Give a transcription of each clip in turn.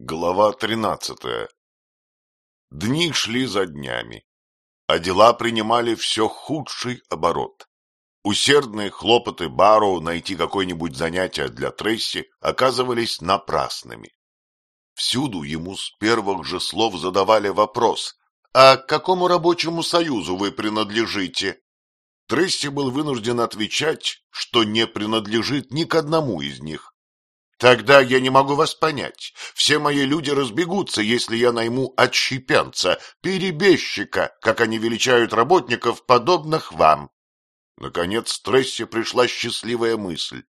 Глава тринадцатая Дни шли за днями, а дела принимали все худший оборот. Усердные хлопоты Барроу найти какое-нибудь занятие для Тресси оказывались напрасными. Всюду ему с первых же слов задавали вопрос «А к какому рабочему союзу вы принадлежите?» Тресси был вынужден отвечать, что не принадлежит ни к одному из них. Тогда я не могу вас понять. Все мои люди разбегутся, если я найму отщепенца, перебежчика, как они величают работников, подобных вам. Наконец Трессе пришла счастливая мысль.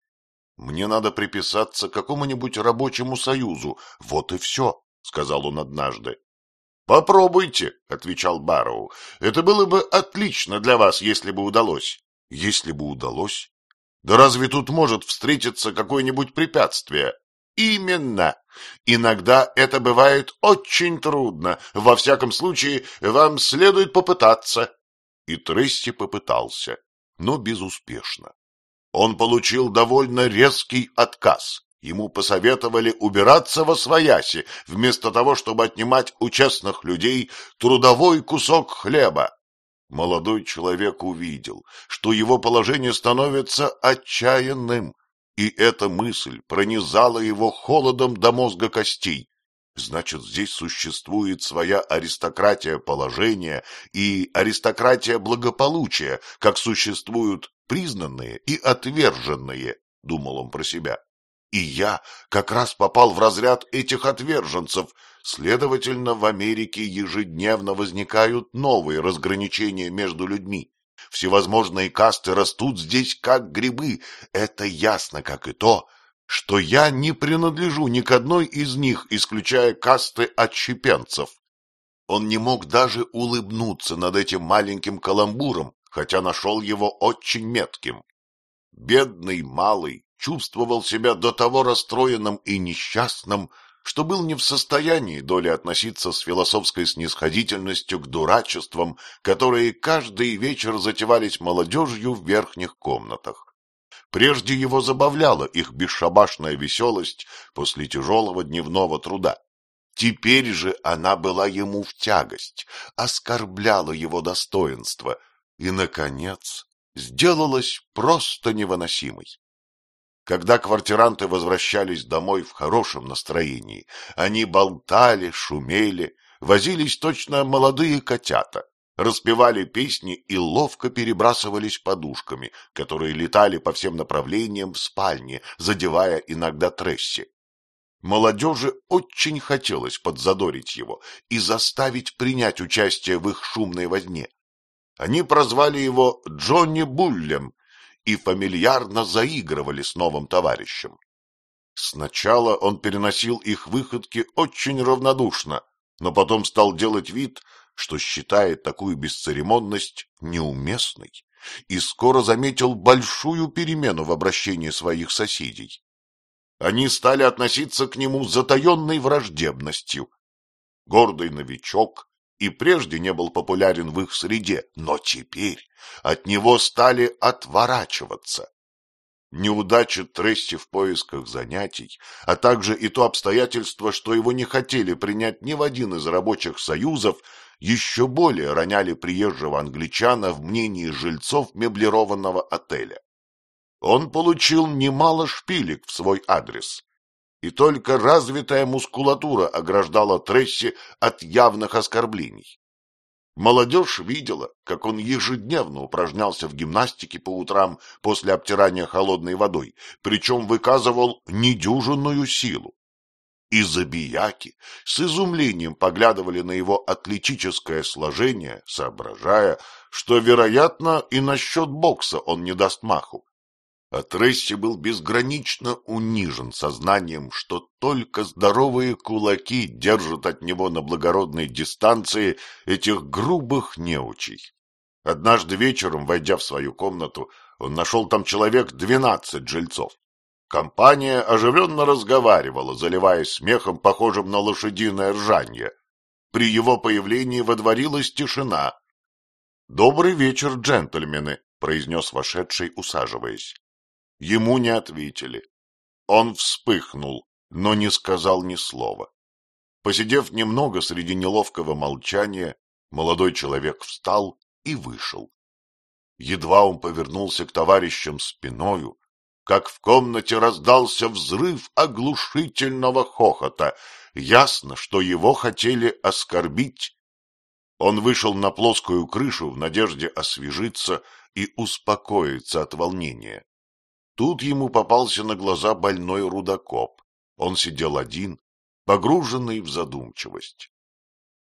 Мне надо приписаться к какому-нибудь рабочему союзу. Вот и все, — сказал он однажды. — Попробуйте, — отвечал Барроу. — Это было бы отлично для вас, если бы удалось. — Если бы удалось? Да разве тут может встретиться какое-нибудь препятствие? Именно. Иногда это бывает очень трудно. Во всяком случае, вам следует попытаться. И Тресси попытался, но безуспешно. Он получил довольно резкий отказ. Ему посоветовали убираться во свояси, вместо того, чтобы отнимать у честных людей трудовой кусок хлеба. Молодой человек увидел, что его положение становится отчаянным, и эта мысль пронизала его холодом до мозга костей. Значит, здесь существует своя аристократия положения и аристократия благополучия, как существуют признанные и отверженные, — думал он про себя. И я как раз попал в разряд этих отверженцев, Следовательно, в Америке ежедневно возникают новые разграничения между людьми. Всевозможные касты растут здесь как грибы. Это ясно, как и то, что я не принадлежу ни к одной из них, исключая касты отщепенцев. Он не мог даже улыбнуться над этим маленьким каламбуром, хотя нашел его очень метким. Бедный малый чувствовал себя до того расстроенным и несчастным, что был не в состоянии доли относиться с философской снисходительностью к дурачествам, которые каждый вечер затевались молодежью в верхних комнатах. Прежде его забавляла их бесшабашная веселость после тяжелого дневного труда. Теперь же она была ему в тягость, оскорбляла его достоинство и, наконец, сделалась просто невыносимой. Когда квартиранты возвращались домой в хорошем настроении, они болтали, шумели, возились точно молодые котята, распевали песни и ловко перебрасывались подушками, которые летали по всем направлениям в спальне, задевая иногда Тресси. Молодежи очень хотелось подзадорить его и заставить принять участие в их шумной возне. Они прозвали его Джонни Буллем и фамильярно заигрывали с новым товарищем. Сначала он переносил их выходки очень равнодушно, но потом стал делать вид, что считает такую бесцеремонность неуместной, и скоро заметил большую перемену в обращении своих соседей. Они стали относиться к нему с затаенной враждебностью. Гордый новичок и прежде не был популярен в их среде, но теперь от него стали отворачиваться. Неудача Тресси в поисках занятий, а также и то обстоятельство, что его не хотели принять ни в один из рабочих союзов, еще более роняли приезжего англичана в мнении жильцов меблированного отеля. Он получил немало шпилек в свой адрес, и только развитая мускулатура ограждала Тресси от явных оскорблений. Молодежь видела, как он ежедневно упражнялся в гимнастике по утрам после обтирания холодной водой, причем выказывал недюжинную силу. И забияки с изумлением поглядывали на его атлетическое сложение, соображая, что, вероятно, и насчет бокса он не даст маху. А был безгранично унижен сознанием, что только здоровые кулаки держат от него на благородной дистанции этих грубых неучей. Однажды вечером, войдя в свою комнату, он нашел там человек двенадцать жильцов. Компания оживленно разговаривала, заливаясь смехом, похожим на лошадиное ржанье. При его появлении водворилась тишина. — Добрый вечер, джентльмены, — произнес вошедший, усаживаясь. Ему не ответили. Он вспыхнул, но не сказал ни слова. Посидев немного среди неловкого молчания, молодой человек встал и вышел. Едва он повернулся к товарищам спиною, как в комнате раздался взрыв оглушительного хохота. Ясно, что его хотели оскорбить. Он вышел на плоскую крышу в надежде освежиться и успокоиться от волнения. Тут ему попался на глаза больной рудокоп. Он сидел один, погруженный в задумчивость.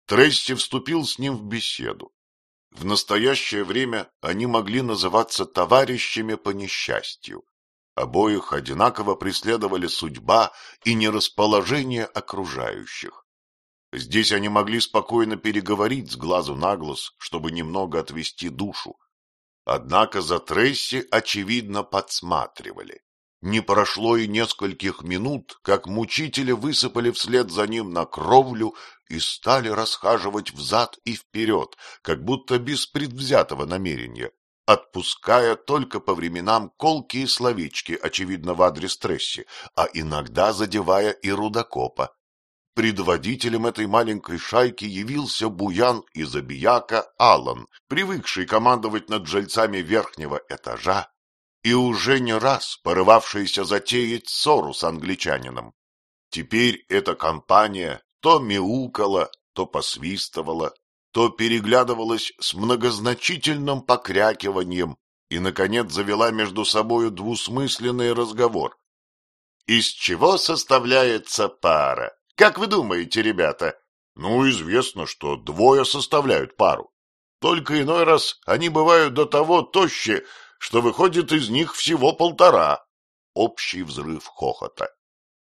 Тресси вступил с ним в беседу. В настоящее время они могли называться товарищами по несчастью. Обоих одинаково преследовали судьба и нерасположение окружающих. Здесь они могли спокойно переговорить с глазу на глаз, чтобы немного отвести душу. Однако за Тресси, очевидно, подсматривали. Не прошло и нескольких минут, как мучители высыпали вслед за ним на кровлю и стали расхаживать взад и вперед, как будто без предвзятого намерения, отпуская только по временам колкие словечки, очевидно, в адрес Тресси, а иногда задевая и Рудокопа. Предводителем этой маленькой шайки явился буян из Абияка Аллан, привыкший командовать над жильцами верхнего этажа и уже не раз порывавшаяся затеять ссору с англичанином. Теперь эта компания то мяукала, то посвистывала, то переглядывалась с многозначительным покрякиванием и, наконец, завела между собою двусмысленный разговор. «Из чего составляется пара? Как вы думаете, ребята?» «Ну, известно, что двое составляют пару. Только иной раз они бывают до того тоще, что выходит из них всего полтора. Общий взрыв хохота.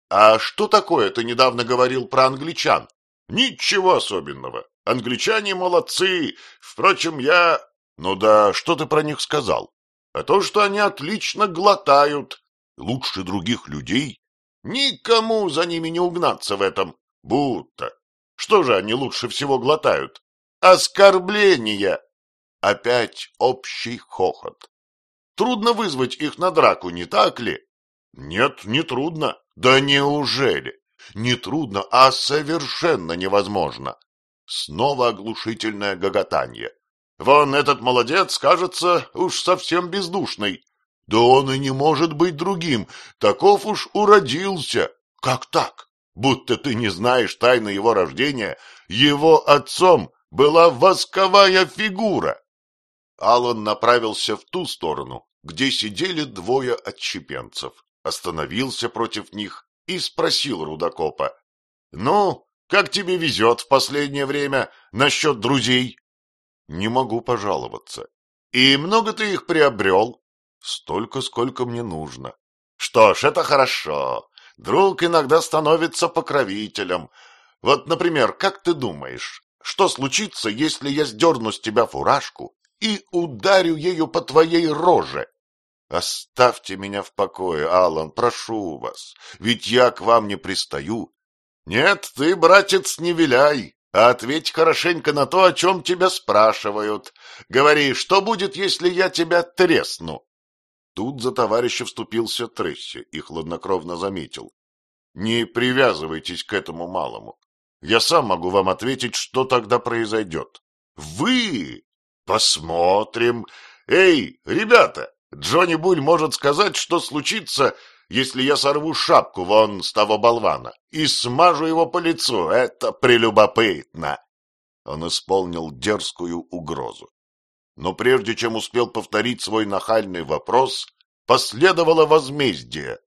А что такое ты недавно говорил про англичан? Ничего особенного. Англичане молодцы. Впрочем, я... Ну да, что ты про них сказал? А то, что они отлично глотают. Лучше других людей. Никому за ними не угнаться в этом. Будто. Что же они лучше всего глотают? Оскорбления. Опять общий хохот. Трудно вызвать их на драку, не так ли? Нет, не трудно. Да неужели? Не трудно, а совершенно невозможно. Снова оглушительное гоготанье. Вон этот молодец, кажется, уж совсем бездушный. Да он и не может быть другим, таков уж уродился. Как так? Будто ты не знаешь тайны его рождения. Его отцом была восковая фигура. Алан направился в ту сторону, где сидели двое отщепенцев, остановился против них и спросил Рудокопа. — Ну, как тебе везет в последнее время насчет друзей? — Не могу пожаловаться. — И много ты их приобрел? — Столько, сколько мне нужно. — Что ж, это хорошо. Друг иногда становится покровителем. Вот, например, как ты думаешь, что случится, если я сдерну с тебя фуражку и ударю ею по твоей роже. Оставьте меня в покое, Алан, прошу вас, ведь я к вам не пристаю. Нет, ты, братец, не виляй, а ответь хорошенько на то, о чем тебя спрашивают. Говори, что будет, если я тебя тресну? Тут за товарища вступился Тресси и хладнокровно заметил. Не привязывайтесь к этому малому. Я сам могу вам ответить, что тогда произойдет. Вы Посмотрим. Эй, ребята, Джонни Буль может сказать, что случится, если я сорву шапку вон с того болвана и смажу его по лицу. Это прелюбопытно. Он исполнил дерзкую угрозу. Но прежде чем успел повторить свой нахальный вопрос, последовало возмездие,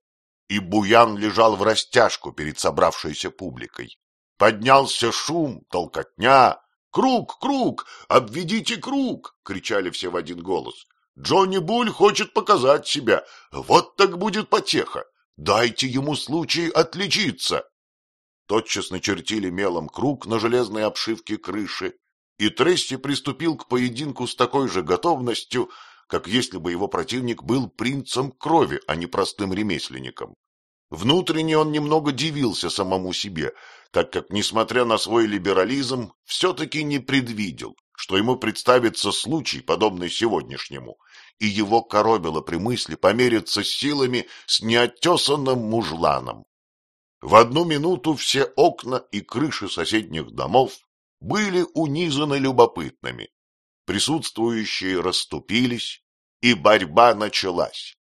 и Буян лежал в растяжку перед собравшейся публикой. Поднялся шум, толкотня, «Круг, круг! Обведите круг!» — кричали все в один голос. «Джонни Буль хочет показать себя. Вот так будет потеха. Дайте ему случай отличиться!» Тотчас начертили мелом круг на железной обшивке крыши, и Тресси приступил к поединку с такой же готовностью, как если бы его противник был принцем крови, а не простым ремесленником. Внутренне он немного дивился самому себе, так как, несмотря на свой либерализм, все-таки не предвидел, что ему представится случай, подобный сегодняшнему, и его коробило при мысли помериться силами с неотесанным мужланом. В одну минуту все окна и крыши соседних домов были унизаны любопытными. Присутствующие расступились, и борьба началась.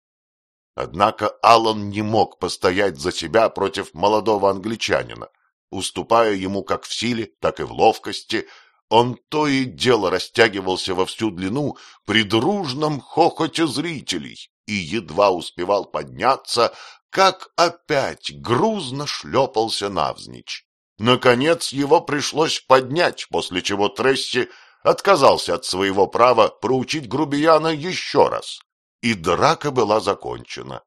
Однако Аллан не мог постоять за себя против молодого англичанина. Уступая ему как в силе, так и в ловкости, он то и дело растягивался во всю длину при дружном хохоте зрителей и едва успевал подняться, как опять грузно шлепался навзничь. Наконец его пришлось поднять, после чего Тресси отказался от своего права проучить грубияна еще раз, и драка была закончена.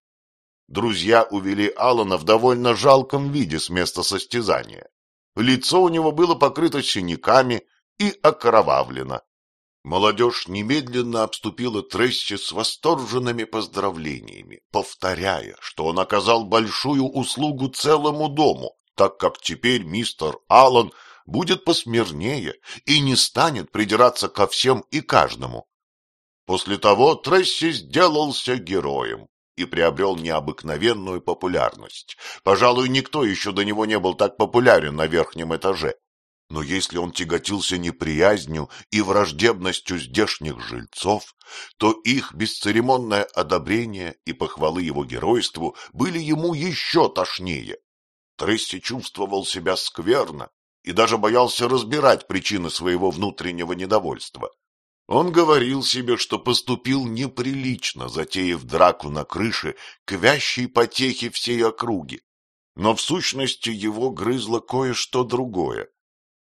Друзья увели Алана в довольно жалком виде с места состязания. Лицо у него было покрыто синяками и окровавлено. Молодежь немедленно обступила Тресси с восторженными поздравлениями, повторяя, что он оказал большую услугу целому дому, так как теперь мистер Аллан будет посмирнее и не станет придираться ко всем и каждому. После того Тресси сделался героем и приобрел необыкновенную популярность. Пожалуй, никто еще до него не был так популярен на верхнем этаже. Но если он тяготился неприязнью и враждебностью здешних жильцов, то их бесцеремонное одобрение и похвалы его геройству были ему еще тошнее. Тресси чувствовал себя скверно и даже боялся разбирать причины своего внутреннего недовольства. Он говорил себе, что поступил неприлично, затеяв драку на крыше к вящей потехе всей округи. Но в сущности его грызло кое-что другое.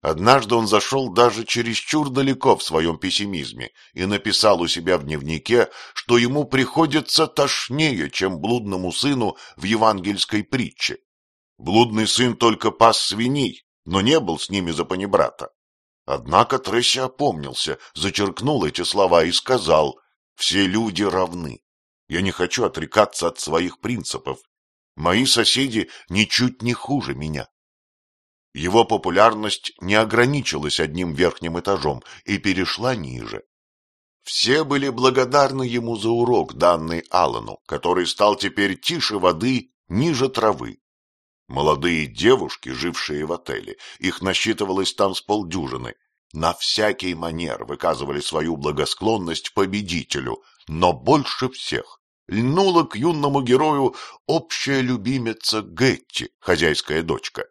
Однажды он зашел даже чересчур далеко в своем пессимизме и написал у себя в дневнике, что ему приходится тошнее, чем блудному сыну в евангельской притче. Блудный сын только пас свиней, но не был с ними за панибрата. Однако Тресси опомнился, зачеркнул эти слова и сказал, «Все люди равны. Я не хочу отрекаться от своих принципов. Мои соседи ничуть не хуже меня. Его популярность не ограничилась одним верхним этажом и перешла ниже. Все были благодарны ему за урок, данный Аллану, который стал теперь тише воды, ниже травы. Молодые девушки, жившие в отеле, их насчитывалось там с полдюжины, на всякий манер выказывали свою благосклонность победителю, но больше всех льнула к юному герою общая любимица Гетти, хозяйская дочка.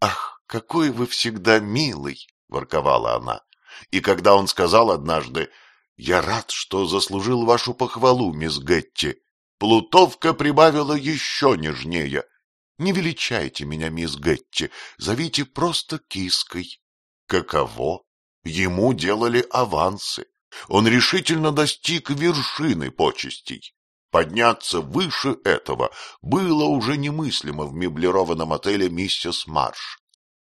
«Ах, какой вы всегда милый!» — ворковала она. И когда он сказал однажды, «Я рад, что заслужил вашу похвалу, мисс Гетти», Плутовка прибавила еще нежнее. «Не величайте меня, мисс Гетти, зовите просто киской». Каково? Ему делали авансы. Он решительно достиг вершины почестей. Подняться выше этого было уже немыслимо в меблированном отеле «Миссис Марш».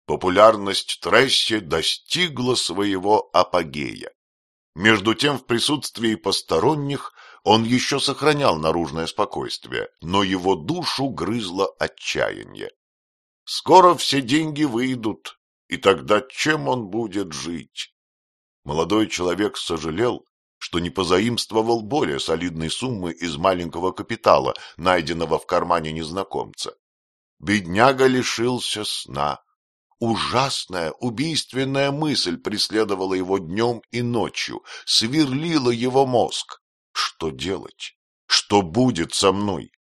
Популярность Тресси достигла своего апогея. Между тем, в присутствии посторонних он еще сохранял наружное спокойствие, но его душу грызло отчаяние. Скоро все деньги выйдут, и тогда чем он будет жить? Молодой человек сожалел, что не позаимствовал более солидной суммы из маленького капитала, найденного в кармане незнакомца. Бедняга лишился сна. Ужасная, убийственная мысль преследовала его днем и ночью, сверлила его мозг. Что делать? Что будет со мной?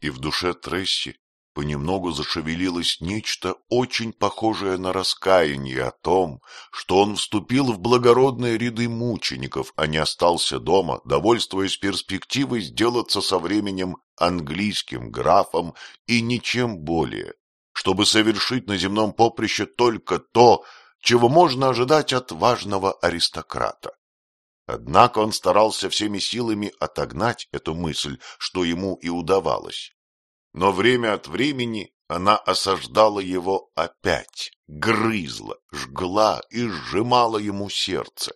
И в душе Тресси понемногу зашевелилось нечто очень похожее на раскаяние о том, что он вступил в благородные ряды мучеников, а не остался дома, довольствуясь перспективой сделаться со временем английским графом и ничем более, чтобы совершить на земном поприще только то, чего можно ожидать от важного аристократа. Однако он старался всеми силами отогнать эту мысль, что ему и удавалось но время от времени она осаждала его опять, грызла, жгла и сжимала ему сердце.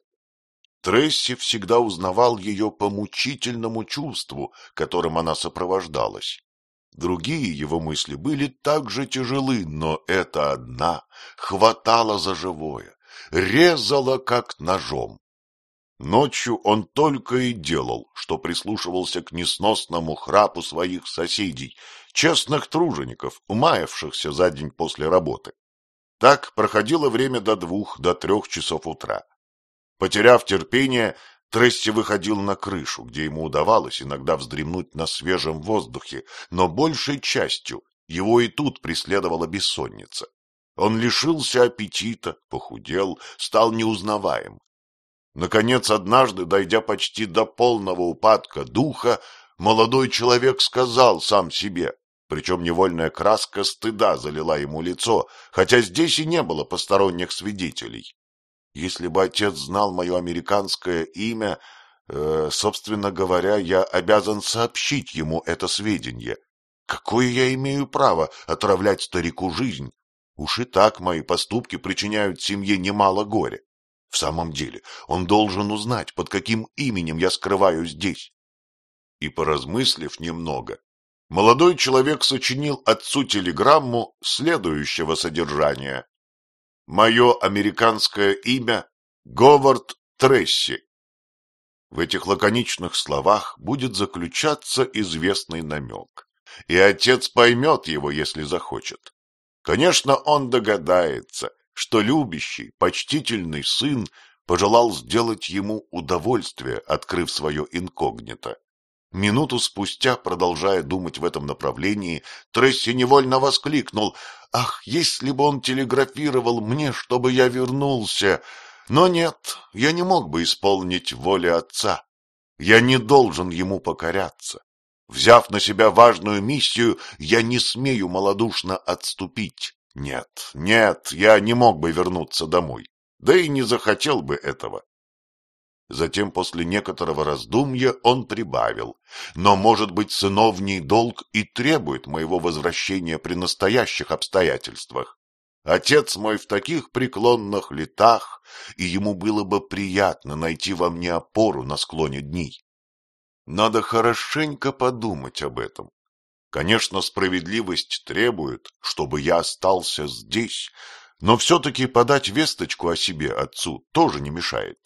Тресси всегда узнавал ее по мучительному чувству, которым она сопровождалась. Другие его мысли были так же тяжелы, но эта одна хватала за живое, резала как ножом. Ночью он только и делал, что прислушивался к несносному храпу своих соседей, честных тружеников, умаявшихся за день после работы. Так проходило время до двух, до трех часов утра. Потеряв терпение, Тресси выходил на крышу, где ему удавалось иногда вздремнуть на свежем воздухе, но большей частью его и тут преследовала бессонница. Он лишился аппетита, похудел, стал неузнаваем. Наконец, однажды, дойдя почти до полного упадка духа, молодой человек сказал сам себе, причем невольная краска стыда залила ему лицо, хотя здесь и не было посторонних свидетелей. Если бы отец знал мое американское имя, э, собственно говоря, я обязан сообщить ему это сведение. Какое я имею право отравлять старику жизнь? Уж и так мои поступки причиняют семье немало горя. В самом деле, он должен узнать, под каким именем я скрываю здесь. И, поразмыслив немного, молодой человек сочинил отцу телеграмму следующего содержания. Мое американское имя — Говард Тресси. В этих лаконичных словах будет заключаться известный намек, и отец поймет его, если захочет. Конечно, он догадается, что любящий, почтительный сын пожелал сделать ему удовольствие, открыв свое инкогнито. Минуту спустя, продолжая думать в этом направлении, Тресси невольно воскликнул «Ах, если бы он телеграфировал мне, чтобы я вернулся!» Но нет, я не мог бы исполнить воли отца. Я не должен ему покоряться. Взяв на себя важную миссию, я не смею малодушно отступить. Нет, нет, я не мог бы вернуться домой, да и не захотел бы этого. Затем, после некоторого раздумья, он прибавил. Но, может быть, сыновний долг и требует моего возвращения при настоящих обстоятельствах. Отец мой в таких преклонных летах, и ему было бы приятно найти во мне опору на склоне дней. Надо хорошенько подумать об этом. Конечно, справедливость требует, чтобы я остался здесь, но все-таки подать весточку о себе отцу тоже не мешает.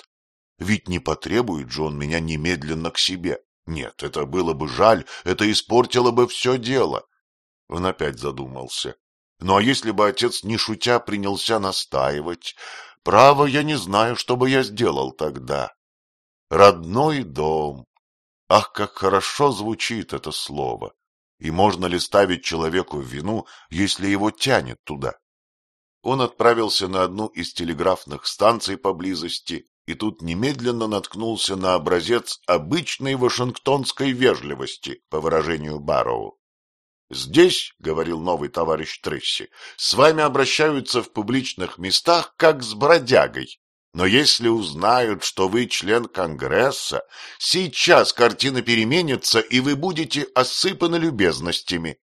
Ведь не потребует же он меня немедленно к себе. Нет, это было бы жаль, это испортило бы все дело. Он опять задумался. Ну а если бы отец, не шутя, принялся настаивать? Право, я не знаю, что бы я сделал тогда. Родной дом. Ах, как хорошо звучит это слово. И можно ли ставить человеку в вину, если его тянет туда? Он отправился на одну из телеграфных станций поблизости и тут немедленно наткнулся на образец обычной вашингтонской вежливости, по выражению Барроу. «Здесь, — говорил новый товарищ Тресси, — с вами обращаются в публичных местах, как с бродягой. Но если узнают, что вы член Конгресса, сейчас картина переменится, и вы будете осыпаны любезностями».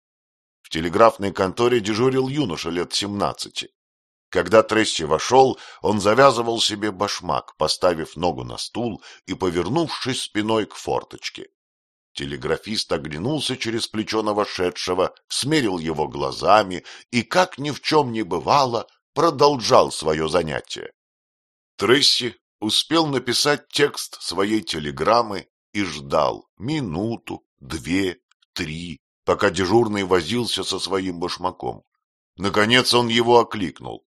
В телеграфной конторе дежурил юноша лет семнадцати. Когда Тресси вошел, он завязывал себе башмак, поставив ногу на стул и повернувшись спиной к форточке. Телеграфист оглянулся через плечо на вошедшего, смерил его глазами и, как ни в чем не бывало, продолжал свое занятие. Тресси успел написать текст своей телеграммы и ждал минуту, две, три, пока дежурный возился со своим башмаком. Наконец он его окликнул.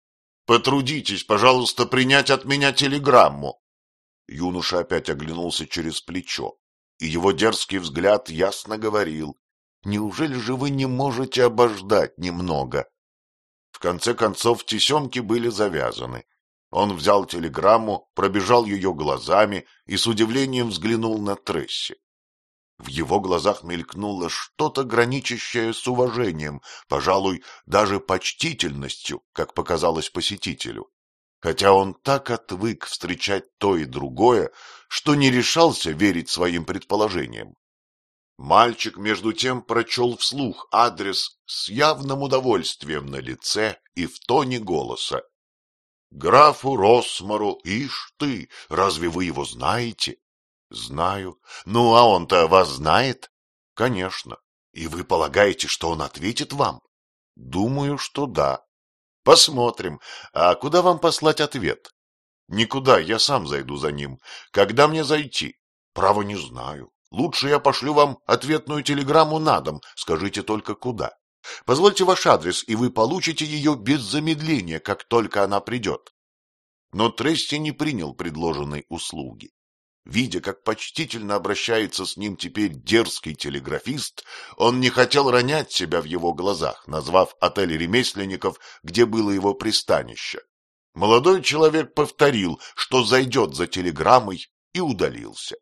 Потрудитесь, пожалуйста, принять от меня телеграмму. Юноша опять оглянулся через плечо, и его дерзкий взгляд ясно говорил. Неужели же вы не можете обождать немного? В конце концов, тесемки были завязаны. Он взял телеграмму, пробежал ее глазами и с удивлением взглянул на Тресси. В его глазах мелькнуло что-то граничащее с уважением, пожалуй, даже почтительностью, как показалось посетителю. Хотя он так отвык встречать то и другое, что не решался верить своим предположениям. Мальчик, между тем, прочел вслух адрес с явным удовольствием на лице и в тоне голоса. — Графу Росмару, ишь ты, разве вы его знаете? Знаю. Ну, а он-то вас знает? Конечно. И вы полагаете, что он ответит вам? Думаю, что да. Посмотрим. А куда вам послать ответ? Никуда, я сам зайду за ним. Когда мне зайти? Право не знаю. Лучше я пошлю вам ответную телеграмму на дом, скажите только куда. Позвольте ваш адрес, и вы получите ее без замедления, как только она придет. Но Тресси не принял предложенной услуги. Видя, как почтительно обращается с ним теперь дерзкий телеграфист, он не хотел ронять себя в его глазах, назвав отель ремесленников, где было его пристанище. Молодой человек повторил, что зайдет за телеграммой, и удалился.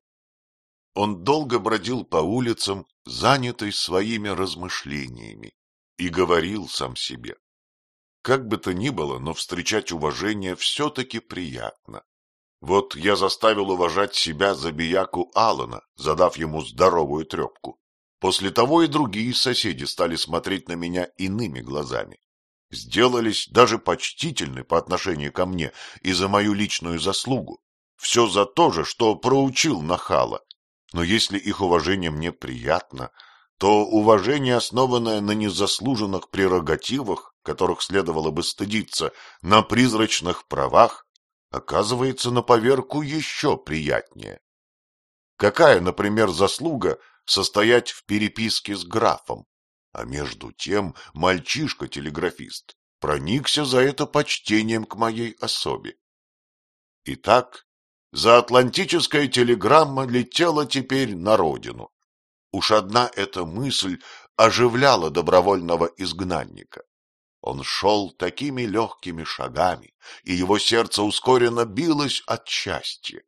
Он долго бродил по улицам, занятый своими размышлениями, и говорил сам себе. Как бы то ни было, но встречать уважение все-таки приятно. Вот я заставил уважать себя за бияку Алана, задав ему здоровую трепку. После того и другие соседи стали смотреть на меня иными глазами. Сделались даже почтительны по отношению ко мне и за мою личную заслугу. Все за то же, что проучил нахала, но если их уважение мне приятно, то уважение, основанное на незаслуженных прерогативах, которых следовало бы стыдиться, на призрачных правах, оказывается на поверку еще приятнее. Какая, например, заслуга состоять в переписке с графом? А между тем мальчишка-телеграфист проникся за это почтением к моей особе. Итак, Заатлантическая телеграмма летела теперь на родину. Уж одна эта мысль оживляла добровольного изгнанника. Он шел такими легкими шагами, и его сердце ускоренно билось от счастья.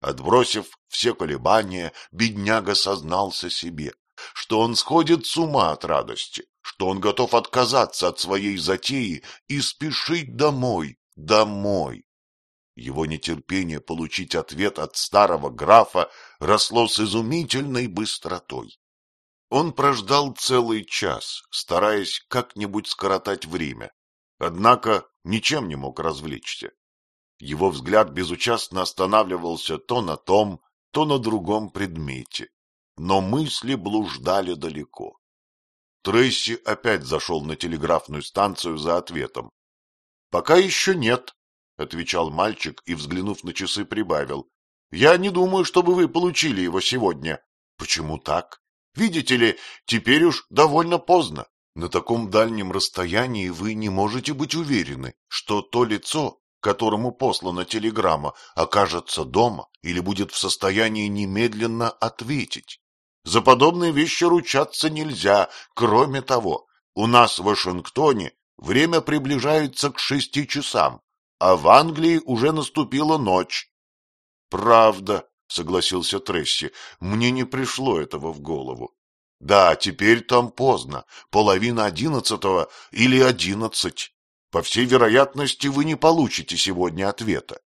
Отбросив все колебания, бедняга сознался себе, что он сходит с ума от радости, что он готов отказаться от своей затеи и спешить домой, домой. Его нетерпение получить ответ от старого графа росло с изумительной быстротой. Он прождал целый час, стараясь как-нибудь скоротать время, однако ничем не мог развлечься. Его взгляд безучастно останавливался то на том, то на другом предмете, но мысли блуждали далеко. Трейси опять зашел на телеграфную станцию за ответом. — Пока еще нет, — отвечал мальчик и, взглянув на часы, прибавил. — Я не думаю, чтобы вы получили его сегодня. — Почему так? Видите ли, теперь уж довольно поздно. На таком дальнем расстоянии вы не можете быть уверены, что то лицо, которому послана телеграмма, окажется дома или будет в состоянии немедленно ответить. За подобные вещи ручаться нельзя. Кроме того, у нас в Вашингтоне время приближается к шести часам а в Англии уже наступила ночь. — Правда, — согласился Тресси, — мне не пришло этого в голову. Да, теперь там поздно, половина одиннадцатого или одиннадцать. По всей вероятности, вы не получите сегодня ответа.